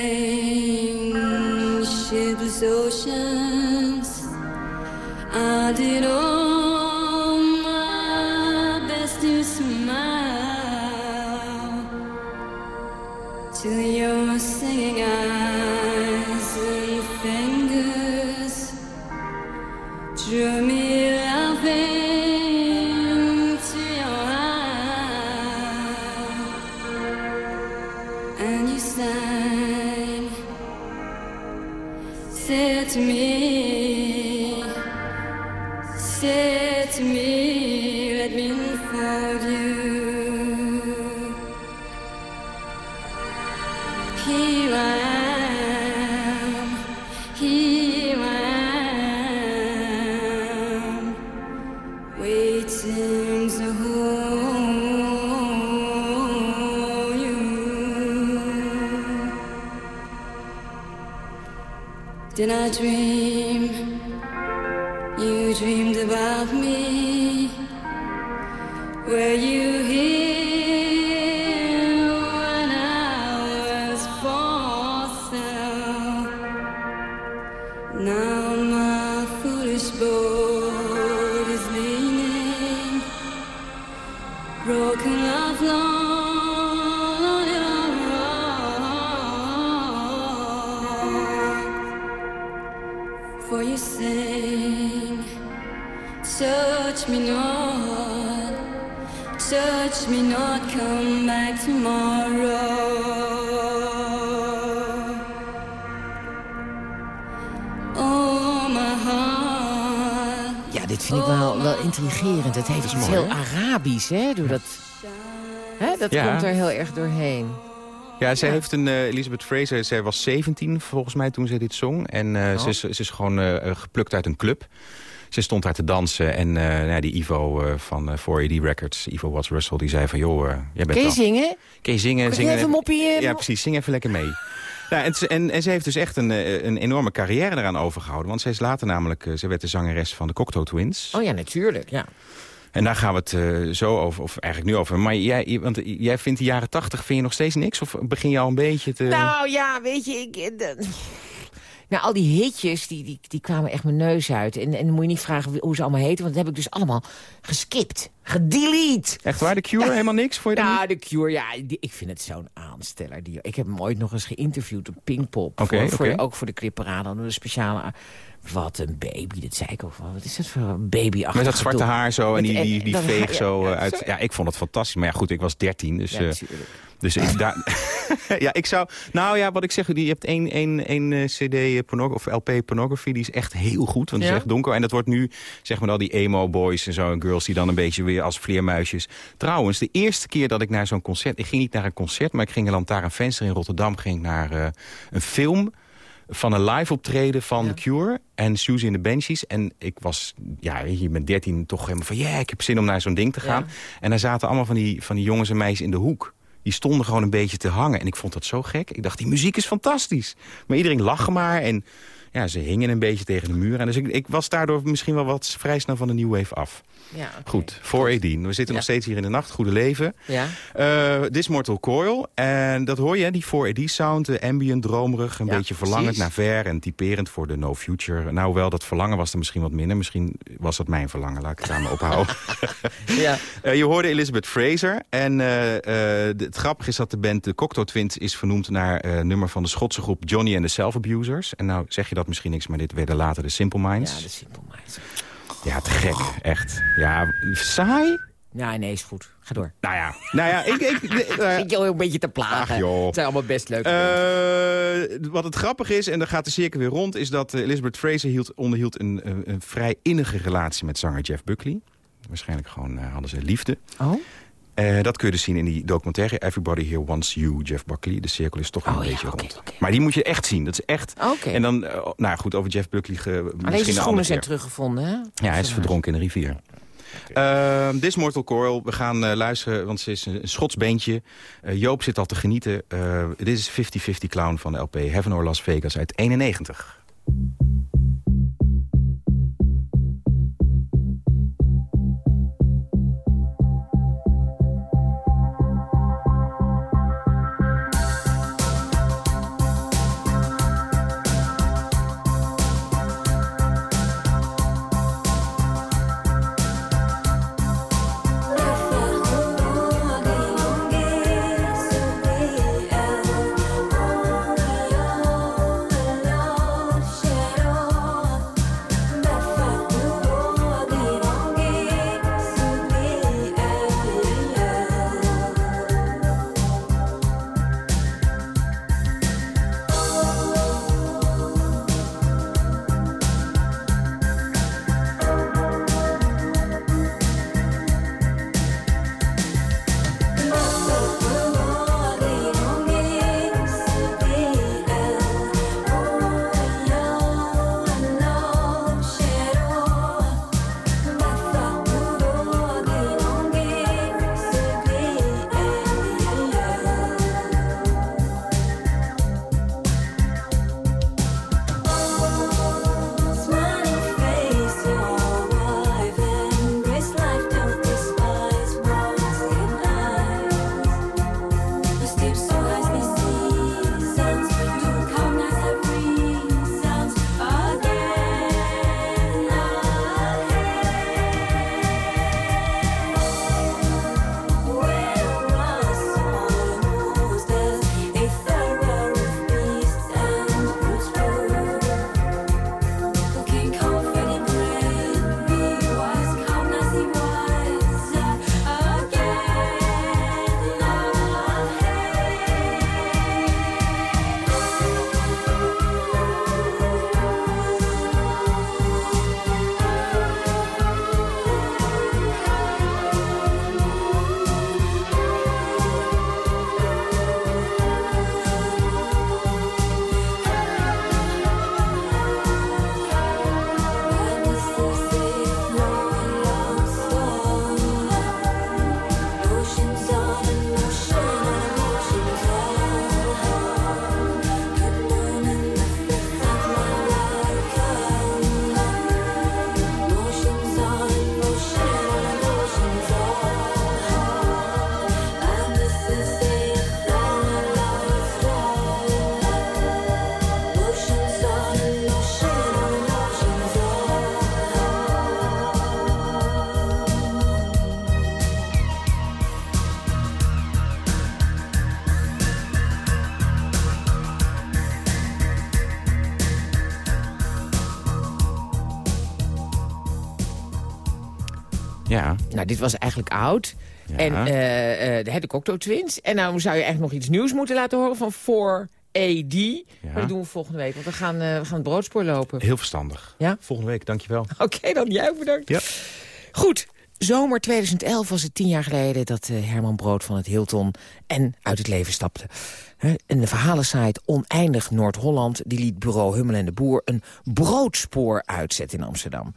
touch me not, come back tomorrow. Oh, my heart. Ja, dit vind ik wel, wel intrigerend. Het heeft iets mooi, heel? Arabisch, hè? Door dat, hè? Dat Ja. komt er heel erg doorheen. Ja, zij heeft een, uh, Elizabeth Fraser, zij was 17 volgens mij toen ze dit zong. En uh, oh. ze, is, ze is gewoon uh, geplukt uit een club. Ze stond daar te dansen en nou ja, die Ivo van 4AD Records, Ivo Watts Russell, die zei van... joh, jij bent Kun je zingen? Kun je zingen? Kun zingen je even moppie? Ja, precies. Zing even lekker mee. Ja, en, en, ze heeft dus echt een, een enorme carrière eraan overgehouden. Want zij is later namelijk, ze werd de zangeres van de Cocteau Twins. Oh ja, natuurlijk, ja. En daar gaan we het uh, zo over, of eigenlijk nu over. Maar jij, want jij vindt de jaren tachtig vind je nog steeds niks? Of begin je al een beetje te... Nou ja, weet je, ik... De... Nou, al die hitjes, die, die, die kwamen echt mijn neus uit. En, en dan moet je niet vragen hoe ze allemaal heten, want dat heb ik dus allemaal geskipt. Gedelete. Echt waar? De Cure? Helemaal niks voor je? Ja, de Cure, ja. Die, ik vind het zo'n aansteller. Die, ik heb hem ooit nog eens geïnterviewd op Pinkpop. Okay, voor, okay. ook voor de Clipperade. Een speciale... Wat een baby, dat zei ik ook wel. Wat is dat voor een baby Met dat zwarte haar zo en die, die, die veeg zo ja, uit. Ja, ik vond het fantastisch. Maar ja, goed, ik was 13, dus... Ja, dus ik, daar, ja, ik zou... Nou ja, wat ik zeg, je hebt één, één, één cd of LP pornography, die is echt heel goed. Want die is echt donker. En dat wordt nu, zeg maar al die emo boys en zo en girls die dan een beetje weer als vleermuisjes. Trouwens, de eerste keer dat ik naar zo'n concert... Ik ging niet naar een concert, maar ik ging naar Lantaarn Venster in Rotterdam. Ging naar uh, een film van een live optreden van The Cure en Susie in the Banshees. En ik was, ja, je met 13 toch helemaal van... ja, yeah, ik heb zin om naar zo'n ding te gaan. Ja. En daar zaten allemaal van die, van die jongens en meisjes in de hoek. Die stonden gewoon een beetje te hangen. En ik vond dat zo gek. Ik dacht, die muziek is fantastisch. Maar iedereen lachte maar en ja, ze hingen een beetje tegen de muur. En dus ik, ik was daardoor misschien wel wat vrij snel van de New Wave af. Ja, okay. Goed, voor Edien. We zitten ja. nog steeds hier in de nacht. Goede leven. Ja. Uh, This Mortal Coil. En dat hoor je, die 4AD sound. Uh, ambient, dromerig. Een ja, beetje verlangend precies. naar ver. En typerend voor de No Future. Nou, wel dat verlangen was er misschien wat minder. Misschien was dat mijn verlangen. Laat ik het aan me ophouden. ja. uh, je hoorde Elizabeth Fraser. En het grappige is dat de band de Cocteau Twins is vernoemd naar nummer van de Schotse groep Johnny and the Self-Abusers. En nou zeg je dat misschien niks, maar dit werden later de Simple Minds. Ja, de Simple Minds. Ja, te gek. Echt. Ja, saai? Ja, nee, is goed. Ga door. Nou ja, nou ja ik... ik uh, jou een beetje te plagen. Joh. Het zijn allemaal best leuk. Uh, wat het grappig is, en dan gaat de cirkel weer rond... is dat uh, Elizabeth Fraser hield, onderhield een, een, een, vrij innige relatie met zanger Jeff Buckley. Waarschijnlijk gewoon hadden ze liefde. Oh? Uh, dat kun je dus zien in die documentaire Everybody Here Wants You, Jeff Buckley. De cirkel is toch oh, een ja, beetje okay, rond. Okay. Maar die moet je echt zien. Dat is echt... Okay. En dan, uh, nou goed, over Jeff Buckley... Ge, maar deze schoenen zijn teruggevonden, hè? Ja, hij is verdronken in de rivier. Uh, This Mortal Coil, we gaan uh, luisteren, want ze is een, een Schots beentje. Uh, Joop zit al te genieten. Dit is 50-50 Clown van de LP Heaven or Las Vegas uit 91. Nou, dit was eigenlijk oud. En eh, eh, de Cocteau Twins. En nou zou je eigenlijk nog iets nieuws moeten laten horen van 4AD. Maar dat doen we volgende week, want we gaan, eh, we gaan het broodspoor lopen. Heel verstandig. Ja? Volgende week, dankjewel. Oké, dan jij ook bedankt. Ja. Goed, zomer 2011 was het tien jaar geleden... dat eh, Herman Brood van het Hilton en uit het leven stapte. Hè, En de verhalensite Oneindig Noord-Holland... die liet bureau Hummel en de Boer een broodspoor uitzetten in Amsterdam.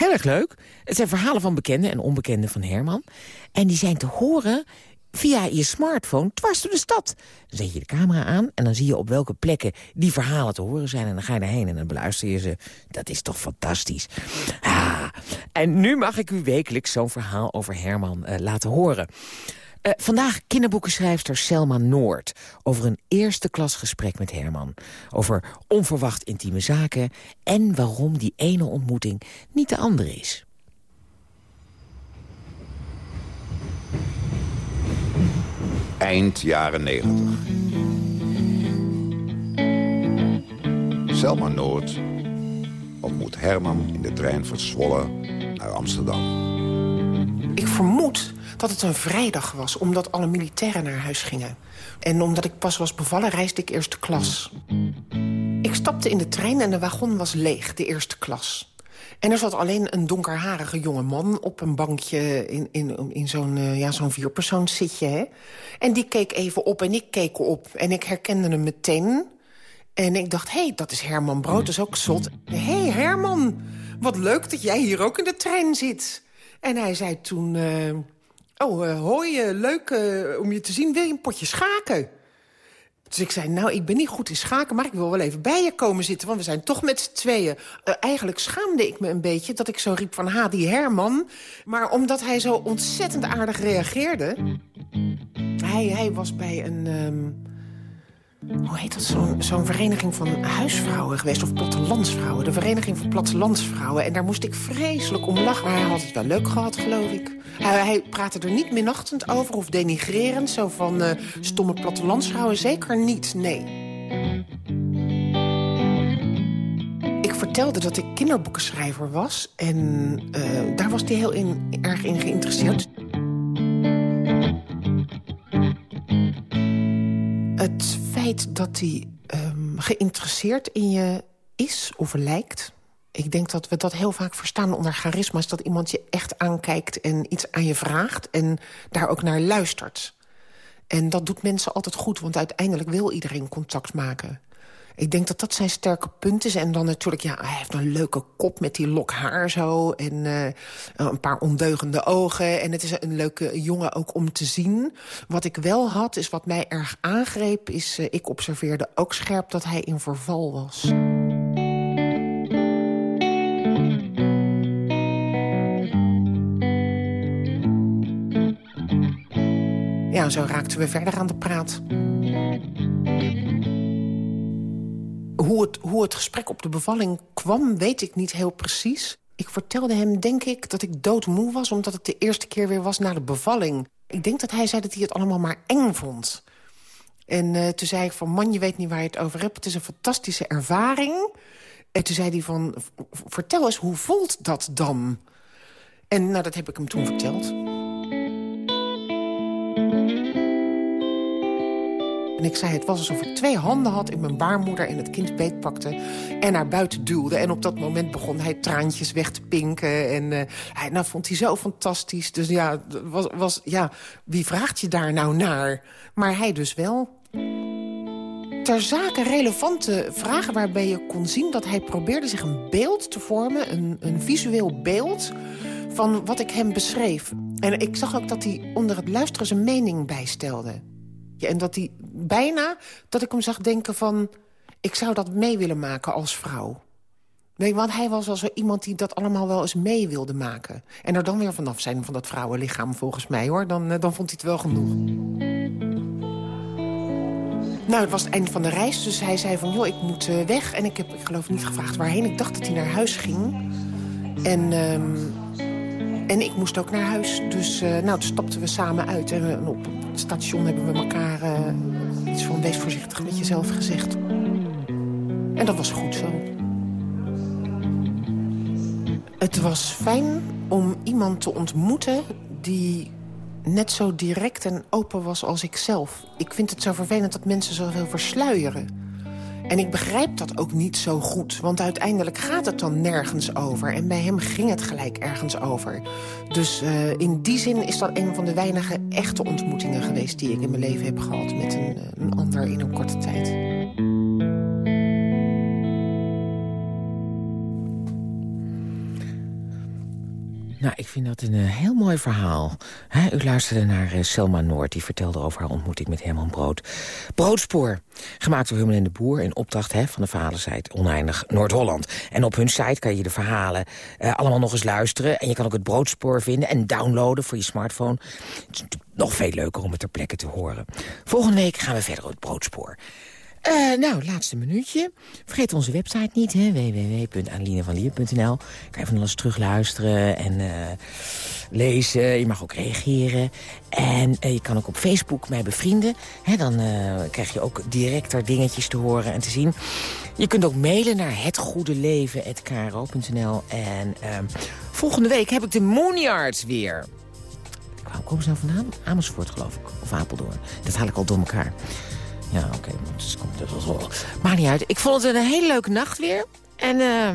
Heel erg leuk. Het zijn verhalen van bekenden en onbekenden van Herman. En die zijn te horen via je smartphone dwars door de stad. Dan zet je de camera aan en dan zie je op welke plekken die verhalen te horen zijn. En dan ga je daarheen en dan beluister je ze. Dat is toch fantastisch. Ah, en nu mag ik u wekelijks zo'n verhaal over Herman eh, laten horen. Eh, vandaag kinderboekenschrijfster Selma Noord... over een eerste klas gesprek met Herman. Over onverwacht intieme zaken... en waarom die ene ontmoeting niet de andere is. Eind jaren 90. Selma Noord ontmoet Herman in de trein van Zwolle naar Amsterdam. Ik vermoed dat het een vrijdag was, omdat alle militairen naar huis gingen. En omdat ik pas was bevallen, reisde ik eerste klas. Ik stapte in de trein en de wagon was leeg, de eerste klas. En er zat alleen een donkerharige jonge man op een bankje... in, in, in zo'n uh, ja, zo'n vierpersoonszitje. Hè? En die keek even op en ik keek op. En ik herkende hem meteen. En ik dacht, hé, hey, dat is Herman Brood, dat is ook zot. Hé, hey, Herman, wat leuk dat jij hier ook in de trein zit. En hij zei toen... Uh, oh, uh, hoi, leuk om je te zien. Wil je een potje schaken? Dus ik zei, nou, ik ben niet goed in schaken... maar ik wil wel even bij je komen zitten, want we zijn toch met z'n tweeën. Eigenlijk schaamde ik me een beetje dat ik zo riep van... ha, die Herman. Maar omdat hij zo ontzettend aardig reageerde... Hij, hij was bij een... Um, hoe heet dat? Zo'n vereniging van huisvrouwen geweest. Of plattelandsvrouwen. De vereniging van plattelandsvrouwen. En daar moest ik vreselijk om lachen. Maar hij had het wel leuk gehad, geloof ik. Hij, praatte er niet minachtend over of denigrerend. Zo van uh, stomme plattelandsvrouwen. Zeker niet, nee. Ik vertelde dat ik kinderboekenschrijver was. En uh, daar was hij heel erg in geïnteresseerd. Het feit dat hij um, geïnteresseerd in je is of lijkt... Ik denk dat we dat heel vaak verstaan onder charisma... is dat iemand je echt aankijkt en iets aan je vraagt... en daar ook naar luistert. En dat doet mensen altijd goed, want uiteindelijk wil iedereen contact maken. Ik denk dat dat zijn sterke punt is. En dan natuurlijk, ja, hij heeft een leuke kop met die lok haar zo. En uh, een paar ondeugende ogen. En het is een leuke jongen ook om te zien. Wat ik wel had, is wat mij erg aangreep... is, uh, ik observeerde ook scherp dat hij in verval was. Ja, zo raakten we verder aan de praat. Hoe het, hoe het gesprek op de bevalling kwam, weet ik niet heel precies. Ik vertelde hem, denk ik, dat ik doodmoe was... omdat het de eerste keer weer was na de bevalling. Ik denk dat hij zei dat hij het allemaal maar eng vond. En uh, toen zei ik van, man, je weet niet waar je het over hebt. Het is een fantastische ervaring. En toen zei hij van, vertel eens, hoe voelt dat dan? En nou, dat heb ik hem toen verteld. En ik zei, het was alsof ik twee handen had in mijn baarmoeder... en het kind beetpakte en naar buiten duwde. En op dat moment begon hij traantjes weg te pinken. En uh, hij, nou, vond hij zo fantastisch. Dus ja, was, was, ja, wie vraagt je daar nou naar? Maar hij dus wel. Ter zake relevante vragen waarbij je kon zien... dat hij probeerde zich een beeld te vormen, een, een visueel beeld... van wat ik hem beschreef. En ik zag ook dat hij onder het luisteren zijn mening bijstelde. En dat hij bijna, dat ik hem zag denken van... ik zou dat mee willen maken als vrouw. Nee, want hij was wel zo iemand die dat allemaal wel eens mee wilde maken. En er dan weer vanaf zijn van dat vrouwenlichaam volgens mij, hoor. Dan, dan vond hij het wel genoeg. Nou, het was het eind van de reis, dus hij zei van... joh, ik moet uh, weg. En ik heb, ik geloof niet gevraagd waarheen. Ik dacht dat hij naar huis ging. En... Um, en ik moest ook naar huis. Dus uh, nou, toen stapten we samen uit. En op het station hebben we elkaar uh, iets van... wees voorzichtig met jezelf gezegd. En dat was goed zo. Het was fijn om iemand te ontmoeten die net zo direct en open was als ik zelf. Ik vind het zo vervelend dat mensen zoveel versluieren. En ik begrijp dat ook niet zo goed, want uiteindelijk gaat het dan nergens over. En bij hem ging het gelijk ergens over. Dus uh, in die zin is dat een van de weinige echte ontmoetingen geweest... die ik in mijn leven heb gehad met een, een ander in een korte tijd. Nou, ik vind dat een uh, heel mooi verhaal. U luisterde naar uh, Selma Noord, die vertelde over haar ontmoeting met Herman Brood. Broodspoor, gemaakt door Hummel en de Boer... in opdracht van de verhalensite Oneindig Noord-Holland. En op hun site kan je de verhalen uh, allemaal nog eens luisteren. En je kan ook het Broodspoor vinden en downloaden voor je smartphone. Het is natuurlijk nog veel leuker om het ter plekke te horen. Volgende week gaan we verder op het Broodspoor. Uh, nou, laatste minuutje. Vergeet onze website niet, www.adelinevanlier.nl. Kan je van alles terugluisteren en uh, lezen. Je mag ook reageren. En uh, je kan ook op Facebook mij bevrienden. He, dan krijg je ook directer dingetjes te horen en te zien. Je kunt ook mailen naar hetgoedeleven.kro.nl. En ehm, volgende week heb ik de Moonyards weer. Waar komen ze nou vandaan? Amersfoort, geloof ik. Of Apeldoorn. Dat haal ik al door elkaar. Ja, oké. Okay. Dat was wel... Maakt niet uit. Ik vond het een hele leuke nacht weer. En uh,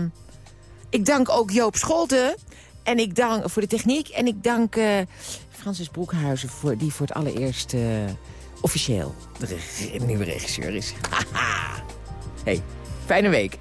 ik dank ook Joop Scholten. En ik dank voor de techniek. En ik dank uh, Francis Broekhuizen, voor, die voor het allereerst uh, officieel de nieuwe regisseur is. Haha. hey, fijne week.